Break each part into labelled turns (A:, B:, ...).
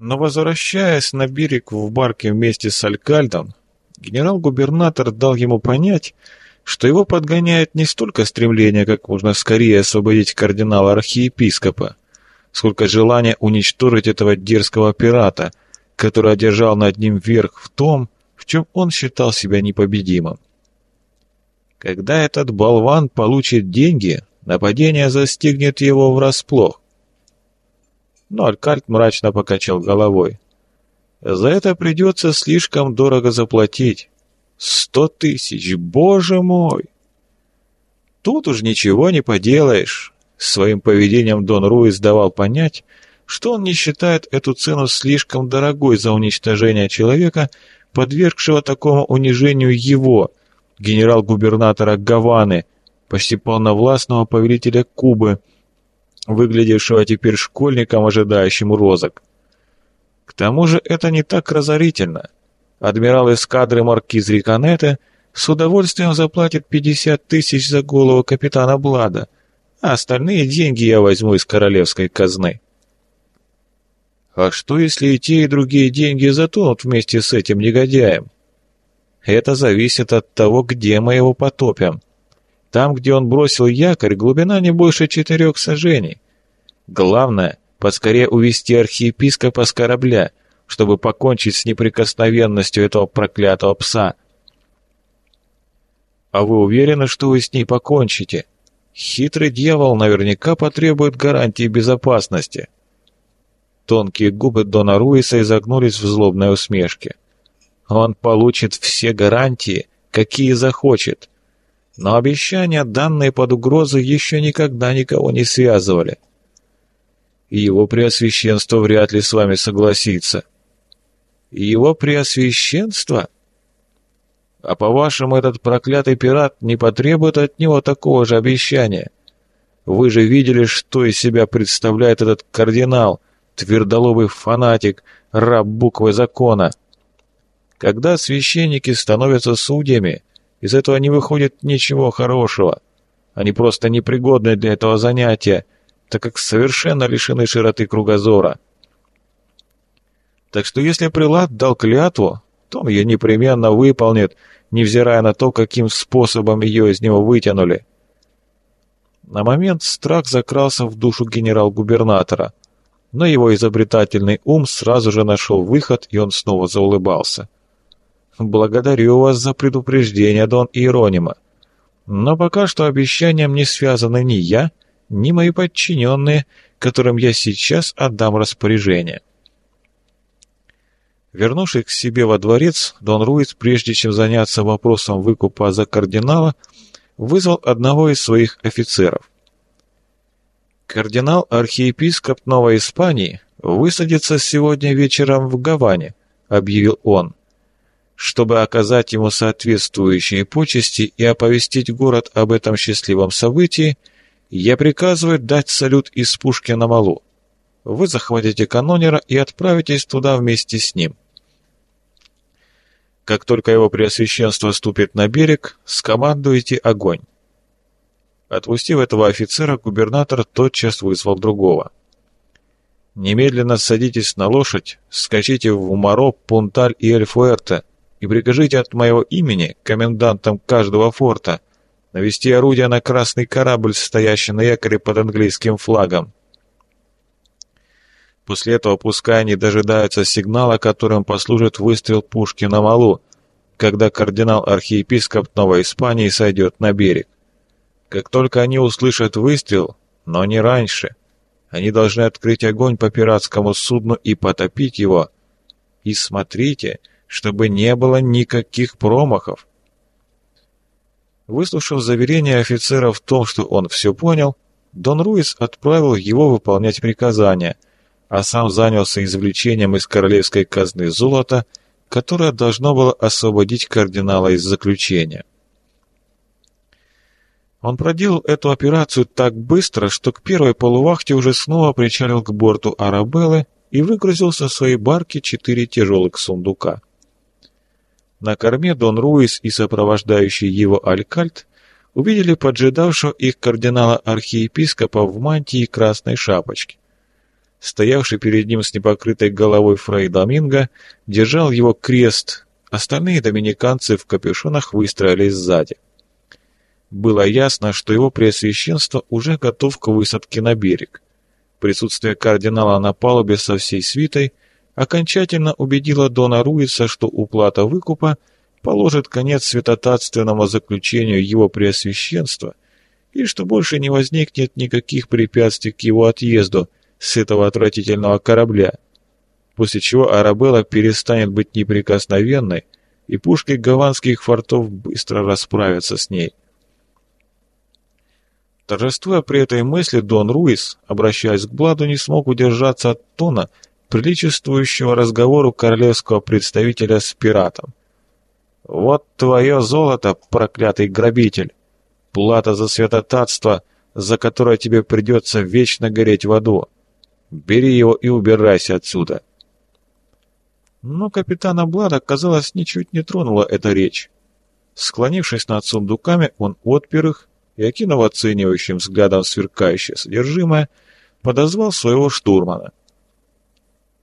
A: Но возвращаясь на берег в барке вместе с Алькальдом, генерал-губернатор дал ему понять, что его подгоняет не столько стремление как можно скорее освободить кардинала-архиепископа, сколько желание уничтожить этого дерзкого пирата, который одержал над ним верх в том, в чем он считал себя непобедимым. Когда этот болван получит деньги, нападение застигнет его врасплох. Но Алькальт мрачно покачал головой. За это придется слишком дорого заплатить. Сто тысяч, боже мой! Тут уж ничего не поделаешь. Своим поведением Дон Руис давал понять, что он не считает эту цену слишком дорогой за уничтожение человека, подвергшего такому унижению его, генерал-губернатора Гаваны, почти полновластного повелителя Кубы, выглядевшего теперь школьником, ожидающим розок. К тому же это не так разорительно. Адмирал эскадры маркиз Риконете с удовольствием заплатит 50 тысяч за голову капитана Блада, а остальные деньги я возьму из королевской казны. А что, если и те, и другие деньги затонут вместе с этим негодяем? Это зависит от того, где мы его потопим. Там, где он бросил якорь, глубина не больше четырех сажений. Главное, поскорее увести архиепископа с корабля, чтобы покончить с неприкосновенностью этого проклятого пса. А вы уверены, что вы с ней покончите? Хитрый дьявол наверняка потребует гарантии безопасности. Тонкие губы Дона Руиса изогнулись в злобной усмешке. Он получит все гарантии, какие захочет. Но обещания, данные под угрозой, еще никогда никого не связывали. Его преосвященство вряд ли с вами согласится. Его преосвященство? А по-вашему, этот проклятый пират не потребует от него такого же обещания? Вы же видели, что из себя представляет этот кардинал, твердолобый фанатик, раб буквы закона. Когда священники становятся судьями, из этого не выходит ничего хорошего. Они просто непригодны для этого занятия, так как совершенно лишены широты кругозора. Так что если прилад дал клятву, то он ее непременно выполнит, невзирая на то, каким способом ее из него вытянули. На момент страх закрался в душу генерал-губернатора, но его изобретательный ум сразу же нашел выход, и он снова заулыбался. «Благодарю вас за предупреждение, Дон Иеронима. Но пока что обещанием не связаны ни я, ни мои подчиненные, которым я сейчас отдам распоряжение». Вернувшись к себе во дворец, Дон Руиц, прежде чем заняться вопросом выкупа за кардинала, вызвал одного из своих офицеров. «Кардинал-архиепископ Новой Испании высадится сегодня вечером в Гаване», — объявил он. Чтобы оказать ему соответствующие почести и оповестить город об этом счастливом событии, я приказываю дать салют из пушки на малу. Вы захватите канонера и отправитесь туда вместе с ним. Как только его преосвященство ступит на берег, скомандуйте огонь. Отпустив этого офицера, губернатор тотчас вызвал другого. «Немедленно садитесь на лошадь, скачите в Умаро, Пунталь и Эльфуэрте и прикажите от моего имени, комендантам каждого форта, навести орудие на красный корабль, стоящий на якоре под английским флагом. После этого пускай они дожидаются сигнала, которым послужит выстрел пушки на малу, когда кардинал-архиепископ Новой Испании сойдет на берег. Как только они услышат выстрел, но не раньше, они должны открыть огонь по пиратскому судну и потопить его. И смотрите, чтобы не было никаких промахов. Выслушав заверение офицера в том, что он все понял, Дон Руис отправил его выполнять приказания, а сам занялся извлечением из королевской казны золота, которое должно было освободить кардинала из заключения. Он проделал эту операцию так быстро, что к первой полувахте уже снова причалил к борту Арабеллы и выгрузил со своей барки четыре тяжелых сундука. На корме Дон Руис и сопровождающий его Алькальт увидели поджидавшего их кардинала-архиепископа в мантии красной шапочке. Стоявший перед ним с непокрытой головой Фрей Доминго держал его крест, остальные доминиканцы в капюшонах выстроились сзади. Было ясно, что его преосвященство уже готов к высадке на берег. Присутствие кардинала на палубе со всей свитой окончательно убедило Дона Руиса, что уплата выкупа положит конец святотатственному заключению его преосвященства и что больше не возникнет никаких препятствий к его отъезду с этого отвратительного корабля, после чего Арабелла перестанет быть неприкосновенной, и пушки гаванских фортов быстро расправятся с ней. Торжествуя при этой мысли, Дон Руис, обращаясь к Бладу, не смог удержаться от тона, приличествующего разговору королевского представителя с пиратом. «Вот твое золото, проклятый грабитель! Плата за святотатство, за которое тебе придется вечно гореть в аду! Бери его и убирайся отсюда!» Но капитана Блада, казалось, ничуть не тронула эта речь. Склонившись над сундуками, он отпер их и, окинув оценивающим взглядом сверкающее содержимое, подозвал своего штурмана.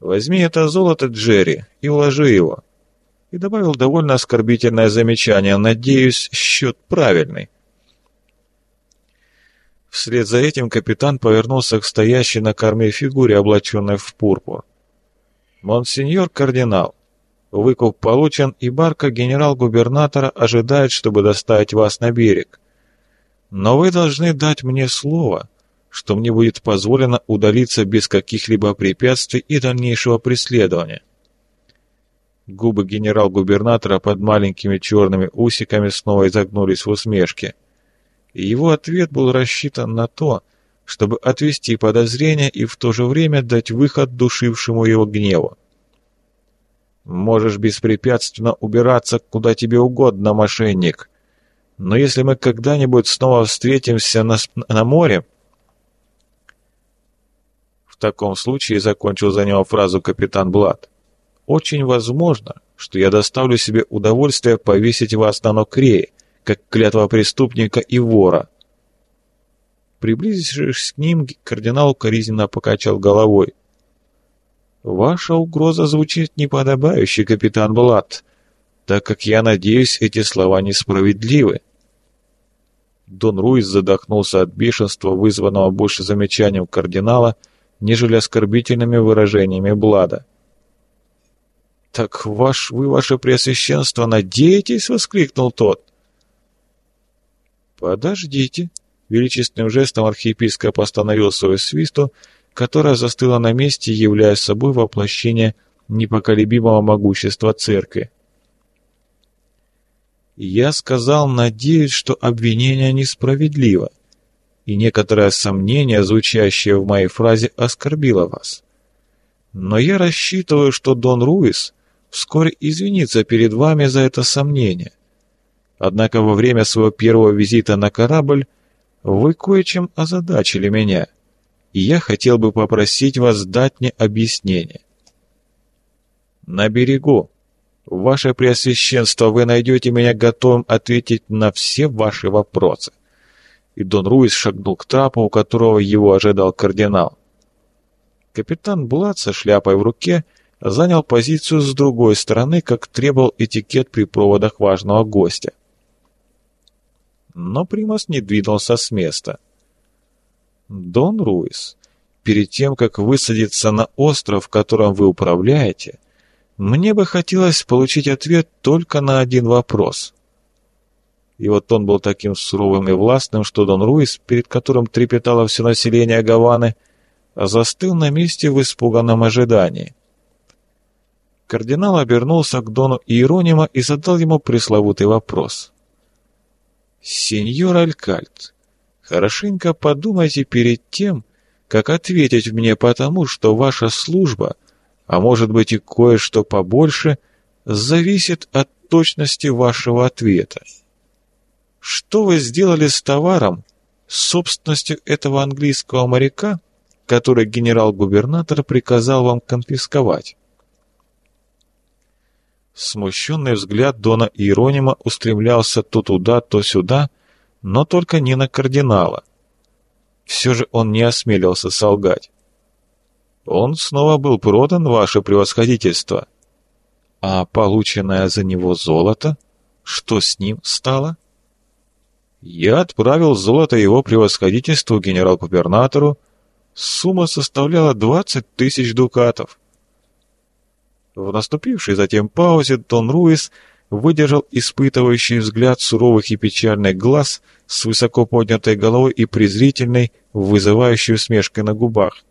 A: «Возьми это золото, Джерри, и уложи его». И добавил довольно оскорбительное замечание. «Надеюсь, счет правильный». Вслед за этим капитан повернулся к стоящей на корме фигуре, облаченной в пурпур. «Монсеньор кардинал, выкуп получен, и барка генерал-губернатора ожидает, чтобы доставить вас на берег. Но вы должны дать мне слово, что мне будет позволено удалиться без каких-либо препятствий и дальнейшего преследования. Губы генерал-губернатора под маленькими черными усиками снова изогнулись в усмешке. И его ответ был рассчитан на то, чтобы отвести подозрения и в то же время дать выход душившему его гневу. «Можешь беспрепятственно убираться куда тебе угодно, мошенник. Но если мы когда-нибудь снова встретимся на, на море, в таком случае закончил за него фразу капитан Блад. Очень возможно, что я доставлю себе удовольствие повесить вас на нокрее, как клятва преступника и вора. Приблизившись к ним, кардинал укоризненно покачал головой. «Ваша угроза звучит неподобающе, капитан Блад, так как я надеюсь, эти слова несправедливы». Дон Руис задохнулся от бешенства, вызванного больше замечанием кардинала, нежели оскорбительными выражениями Блада. «Так ваш, вы, ваше преосвященство, надеетесь?» — воскликнул тот. «Подождите!» — величественным жестом архиепископ остановил свою свисту, которая застыла на месте, являя собой воплощение непоколебимого могущества церкви. «Я сказал, надеюсь, что обвинение несправедливо и некоторое сомнение, звучащее в моей фразе, оскорбило вас. Но я рассчитываю, что Дон Руис вскоре извинится перед вами за это сомнение. Однако во время своего первого визита на корабль вы кое-чем озадачили меня, и я хотел бы попросить вас дать мне объяснение. На берегу, ваше Преосвященство, вы найдете меня готовым ответить на все ваши вопросы и Дон Руис шагнул к трапу, у которого его ожидал кардинал. Капитан Блад со шляпой в руке занял позицию с другой стороны, как требовал этикет при проводах важного гостя. Но Примас не двинулся с места. «Дон Руис, перед тем, как высадиться на остров, которым вы управляете, мне бы хотелось получить ответ только на один вопрос. И вот он был таким суровым и властным, что Дон Руис, перед которым трепетало все население Гаваны, застыл на месте в испуганном ожидании. Кардинал обернулся к Дону Иеронима и задал ему пресловутый вопрос. «Сеньор Алькальт, хорошенько подумайте перед тем, как ответить мне потому, что ваша служба, а может быть и кое-что побольше, зависит от точности вашего ответа. Что вы сделали с товаром, собственностью этого английского моряка, который генерал-губернатор приказал вам конфисковать? Смущенный взгляд Дона Иеронима устремлялся то туда, то сюда, но только не на кардинала. Все же он не осмелился солгать. Он снова был продан, ваше превосходительство. А полученное за него золото? Что с ним стало? Я отправил золото его превосходительству генерал-губернатору. Сумма составляла 20 тысяч дукатов. В наступившей затем паузе Дон Руис выдержал испытывающий взгляд суровых и печальных глаз с высоко поднятой головой и презрительной, вызывающей усмешкой на губах.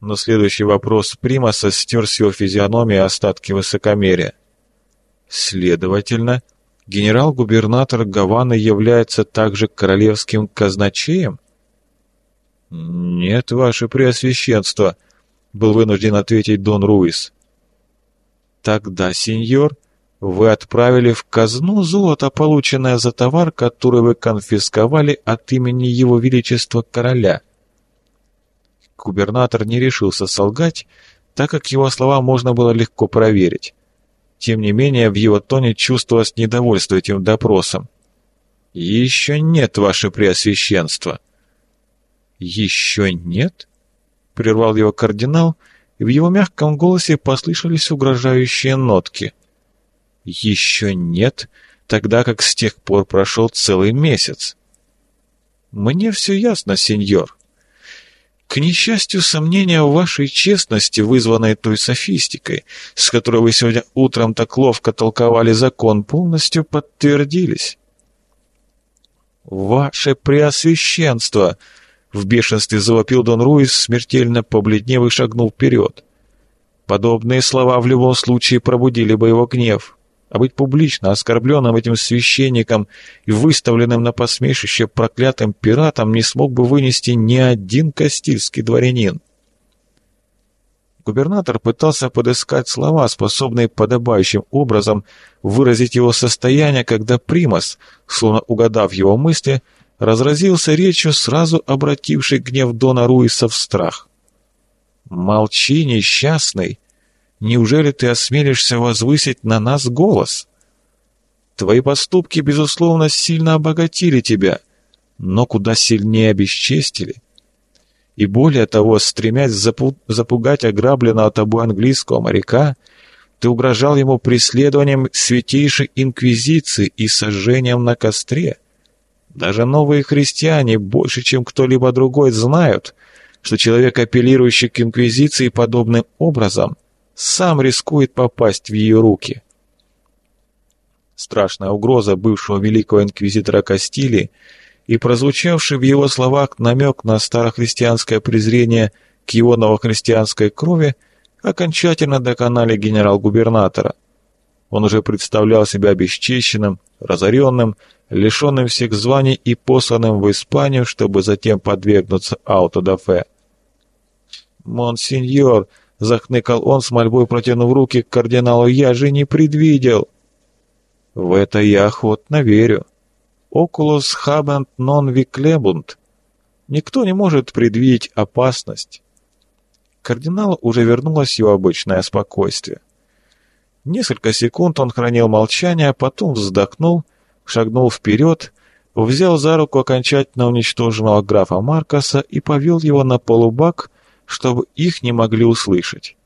A: Но следующий вопрос Примаса стер с его физиономии остатки высокомерия. Следовательно, генерал-губернатор Гаваны является также королевским казначеем? Нет, ваше преосвященство, был вынужден ответить Дон Руис. Тогда, сеньор, вы отправили в казну золото, полученное за товар, который вы конфисковали от имени Его Величества Короля. Губернатор не решился солгать, так как его слова можно было легко проверить. Тем не менее, в его тоне чувствовалось недовольство этим допросом. «Еще нет, ваше преосвященство». «Еще нет?» — прервал его кардинал, и в его мягком голосе послышались угрожающие нотки. «Еще нет, тогда как с тех пор прошел целый месяц». «Мне все ясно, сеньор. К несчастью, сомнения в вашей честности, вызванные той софистикой, с которой вы сегодня утром так ловко толковали закон, полностью подтвердились. «Ваше Преосвященство!» — в бешенстве завопил Дон Руис, смертельно побледнев и шагнул вперед. Подобные слова в любом случае пробудили бы его гнев а быть публично оскорбленным этим священником и выставленным на посмешище проклятым пиратом не смог бы вынести ни один кастильский дворянин. Губернатор пытался подыскать слова, способные подобающим образом выразить его состояние, когда Примас, словно угадав его мысли, разразился речью, сразу обративший гнев Дона Руиса в страх. «Молчи, несчастный!» Неужели ты осмелишься возвысить на нас голос? Твои поступки, безусловно, сильно обогатили тебя, но куда сильнее обесчестили. И более того, стремясь запу запугать ограбленного тобой английского моряка, ты угрожал ему преследованием святейшей инквизиции и сожжением на костре. Даже новые христиане больше, чем кто-либо другой, знают, что человек, апеллирующий к инквизиции подобным образом – сам рискует попасть в ее руки. Страшная угроза бывшего великого инквизитора Кастилии и прозвучавший в его словах намек на старохристианское презрение к его новохристианской крови окончательно доконали генерал-губернатора. Он уже представлял себя обесчищенным, разоренным, лишенным всех званий и посланным в Испанию, чтобы затем подвергнуться аутодафе. «Монсеньор!» Захныкал он с мольбой, протянув руки к кардиналу. «Я же не предвидел!» «В это я охотно верю. Окулус хабент нон виклебунд. Никто не может предвидеть опасность». Кардиналу уже вернулось его обычное спокойствие. Несколько секунд он хранил молчание, потом вздохнул, шагнул вперед, взял за руку окончательно уничтоженного графа Маркоса и повел его на полубак, чтобы их не могли услышать.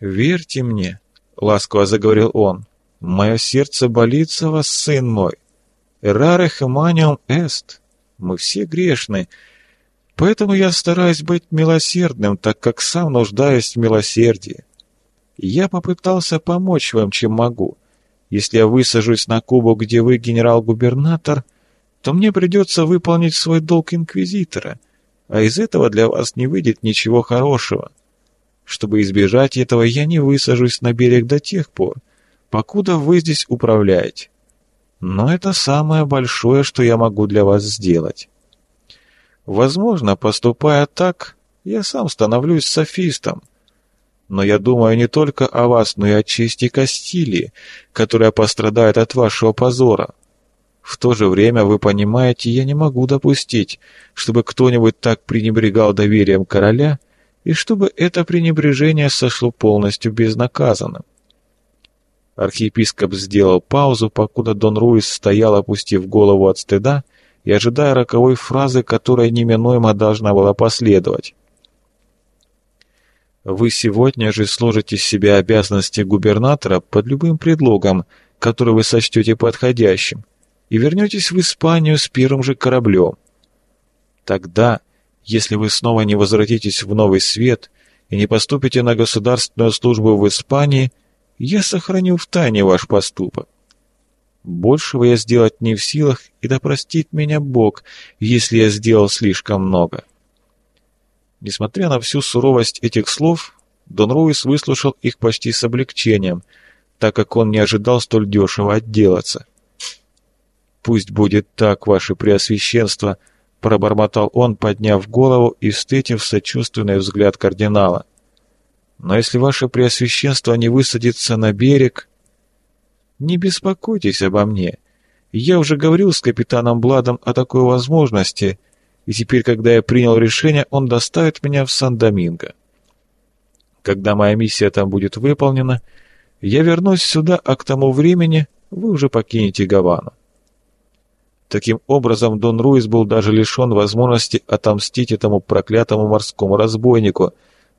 A: «Верьте мне», — ласково заговорил он, — «мое сердце болит за вас, сын мой. Эраре хеманиум эст. Мы все грешны, поэтому я стараюсь быть милосердным, так как сам нуждаюсь в милосердии. Я попытался помочь вам, чем могу. Если я высажусь на Кубу, где вы генерал-губернатор, то мне придется выполнить свой долг инквизитора — а из этого для вас не выйдет ничего хорошего. Чтобы избежать этого, я не высажусь на берег до тех пор, покуда вы здесь управляете. Но это самое большое, что я могу для вас сделать. Возможно, поступая так, я сам становлюсь софистом. Но я думаю не только о вас, но и о чести Кастилии, которая пострадает от вашего позора. В то же время, вы понимаете, я не могу допустить, чтобы кто-нибудь так пренебрегал доверием короля, и чтобы это пренебрежение сошло полностью безнаказанным. Архиепископ сделал паузу, покуда Дон Руис стоял, опустив голову от стыда и ожидая роковой фразы, которая неминуемо должна была последовать. Вы сегодня же сложите с себя обязанности губернатора под любым предлогом, который вы сочтете подходящим, и вернетесь в Испанию с первым же кораблем. Тогда, если вы снова не возвратитесь в Новый Свет и не поступите на государственную службу в Испании, я сохраню в тайне ваш поступок. Большего я сделать не в силах, и да простит меня Бог, если я сделал слишком много. Несмотря на всю суровость этих слов, Дон Руис выслушал их почти с облегчением, так как он не ожидал столь дешево отделаться. «Пусть будет так, ваше преосвященство», — пробормотал он, подняв голову и встретив сочувственный взгляд кардинала. «Но если ваше преосвященство не высадится на берег...» Не беспокойтесь обо мне. Я уже говорил с капитаном Бладом о такой возможности, и теперь, когда я принял решение, он доставит меня в Сан-Доминго. Когда моя миссия там будет выполнена, я вернусь сюда, а к тому времени вы уже покинете Гавану. Таким образом, Дон Руис был даже лишен возможности отомстить этому проклятому морскому разбойнику,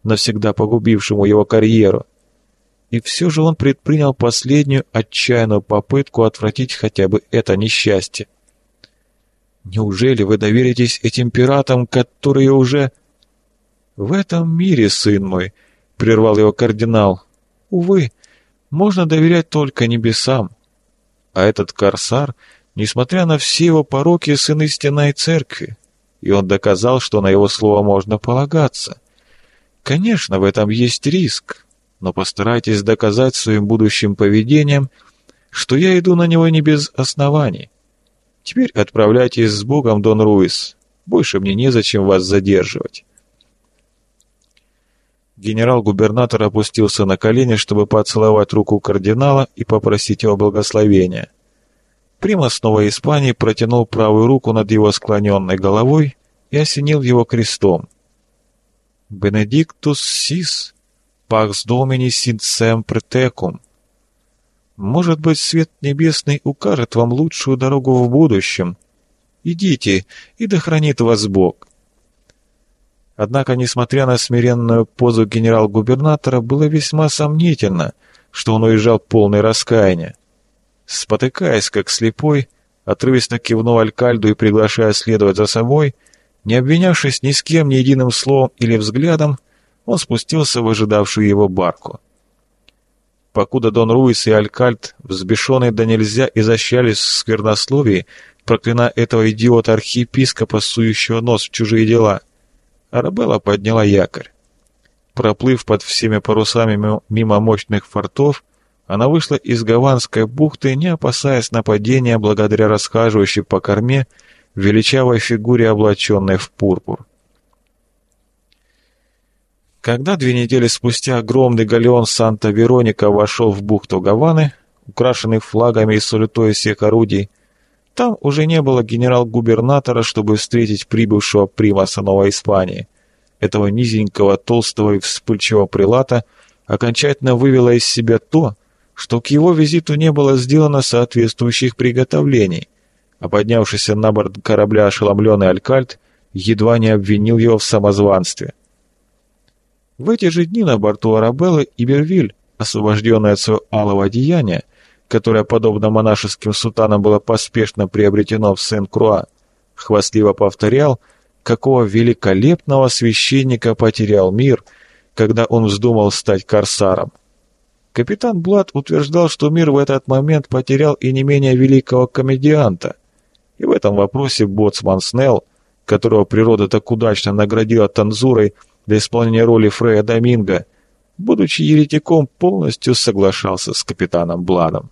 A: навсегда погубившему его карьеру и все же он предпринял последнюю отчаянную попытку отвратить хотя бы это несчастье. Неужели вы доверитесь этим пиратам, которые уже... В этом мире, сын мой, — прервал его кардинал, — увы, можно доверять только небесам. А этот корсар, несмотря на все его пороки, сын истинной церкви, и он доказал, что на его слово можно полагаться. Конечно, в этом есть риск, но постарайтесь доказать своим будущим поведением, что я иду на него не без оснований. Теперь отправляйтесь с Богом, Дон Руис. Больше мне незачем вас задерживать. Генерал-губернатор опустился на колени, чтобы поцеловать руку кардинала и попросить его благословения. Прима снова Испании протянул правую руку над его склоненной головой и осенил его крестом. «Бенедиктус сис», Пакс Домини син семпре текум. Может быть, свет небесный укажет вам лучшую дорогу в будущем. Идите, и да хранит вас Бог. Однако, несмотря на смиренную позу генерал-губернатора, было весьма сомнительно, что он уезжал полный раскаяния. Спотыкаясь, как слепой, отрывисто кивнул Алькальду и приглашая следовать за собой, не обвинявшись ни с кем, ни единым словом или взглядом, он спустился в ожидавшую его барку. Покуда Дон Руис и Алькальт, взбешенные да нельзя, изощрялись в сквернословии, проклиная этого идиота-архиепископа, сующего нос в чужие дела, Арабелла подняла якорь. Проплыв под всеми парусами мимо мощных фортов, она вышла из Гаванской бухты, не опасаясь нападения благодаря расхаживающей по корме величавой фигуре, облаченной в пурпур. Когда две недели спустя огромный галеон Санта-Вероника вошел в бухту Гаваны, украшенный флагами и салютой всех орудий, там уже не было генерал-губернатора, чтобы встретить прибывшего примаса Новой Испании. Этого низенького, толстого и вспыльчивого прилата окончательно вывело из себя то, что к его визиту не было сделано соответствующих приготовлений, а поднявшийся на борт корабля ошеломленный Алькальт едва не обвинил его в самозванстве – в эти же дни на борту Арабеллы Ибервиль, освобожденная от своего алого одеяния, которое, подобно монашеским сутанам, было поспешно приобретено в Сен-Круа, хвастливо повторял, какого великолепного священника потерял мир, когда он вздумал стать корсаром. Капитан Блад утверждал, что мир в этот момент потерял и не менее великого комедианта. И в этом вопросе боцман Снелл, которого природа так удачно наградила танзурой, для исполнения роли Фрея Доминго, будучи еретиком, полностью соглашался с капитаном Бладом.